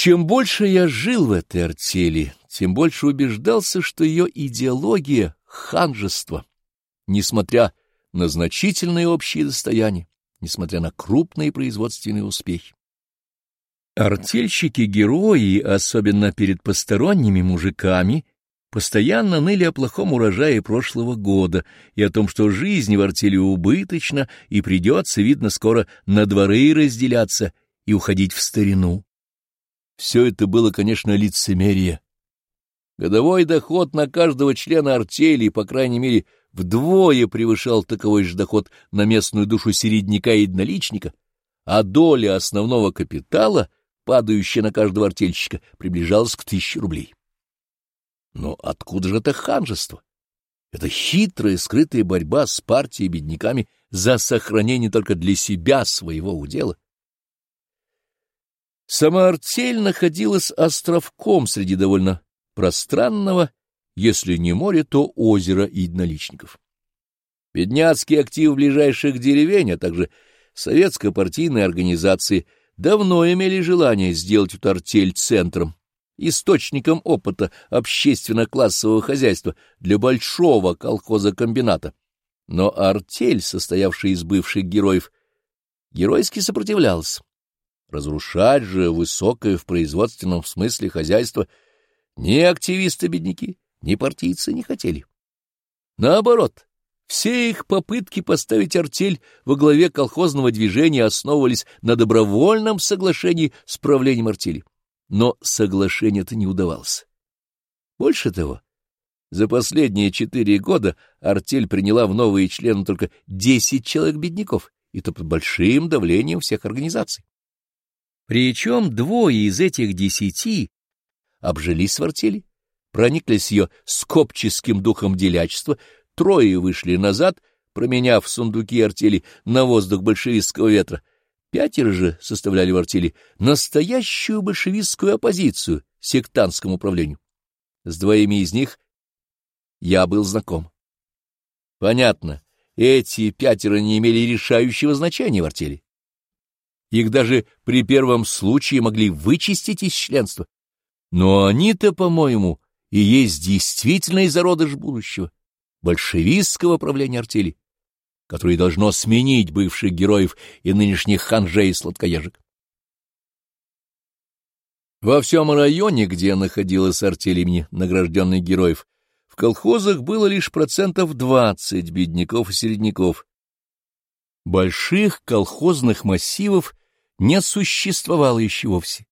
Чем больше я жил в этой артели, тем больше убеждался, что ее идеология — ханжество, несмотря на значительные общие достояния, несмотря на крупные производственные успехи. Артельщики-герои, особенно перед посторонними мужиками, постоянно ныли о плохом урожае прошлого года и о том, что жизнь в артели убыточна и придется, видно, скоро на дворы разделяться и уходить в старину. Все это было, конечно, лицемерие. Годовой доход на каждого члена артели, по крайней мере, вдвое превышал таковой же доход на местную душу середняка и единоличника, а доля основного капитала, падающая на каждого артельщика, приближалась к тысяче рублей. Но откуда же это ханжество? Это хитрая, скрытая борьба с партией бедняками за сохранение только для себя своего удела. Сама артель находилась островком среди довольно пространного, если не море, то озера и единоличников. Бедняцкие активы ближайших деревень, а также советско-партийные организации давно имели желание сделать эту артель центром, источником опыта общественно-классового хозяйства для большого колхоза-комбината. Но артель, состоявшая из бывших героев, геройски сопротивлялась. Разрушать же высокое в производственном смысле хозяйство ни активисты-бедняки, ни партийцы не хотели. Наоборот, все их попытки поставить артель во главе колхозного движения основывались на добровольном соглашении с правлением артели. Но соглашение-то не удавалось. Больше того, за последние четыре года артель приняла в новые члены только десять человек-бедняков, и то под большим давлением всех организаций. Причем двое из этих десяти обжились в артели, прониклись ее скопческим духом делячества, трое вышли назад, променяв сундуки артели на воздух большевистского ветра. Пятеро же составляли в артели настоящую большевистскую оппозицию сектантскому управлению. С двоими из них я был знаком. Понятно, эти пятеро не имели решающего значения в артели. Их даже при первом случае могли вычистить из членства. Но они-то, по-моему, и есть действительный зародыш будущего, большевистского правления артели, которое должно сменить бывших героев и нынешних ханжей и сладкоежек. Во всем районе, где находилась артель имени награжденных героев, в колхозах было лишь процентов двадцать бедняков и середняков. Больших колхозных массивов не существовало еще вовсе.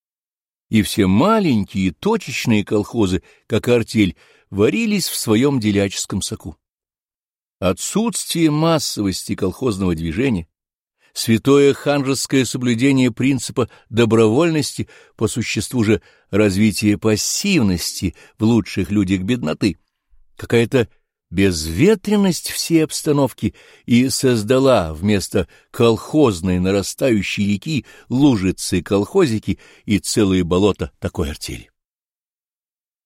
И все маленькие точечные колхозы, как артель, варились в своем деляческом соку. Отсутствие массовости колхозного движения, святое ханжеское соблюдение принципа добровольности, по существу же развитие пассивности в лучших людях бедноты, какая-то безветренность всей обстановки и создала вместо колхозной нарастающей реки лужицы колхозики и целые болота такой артели.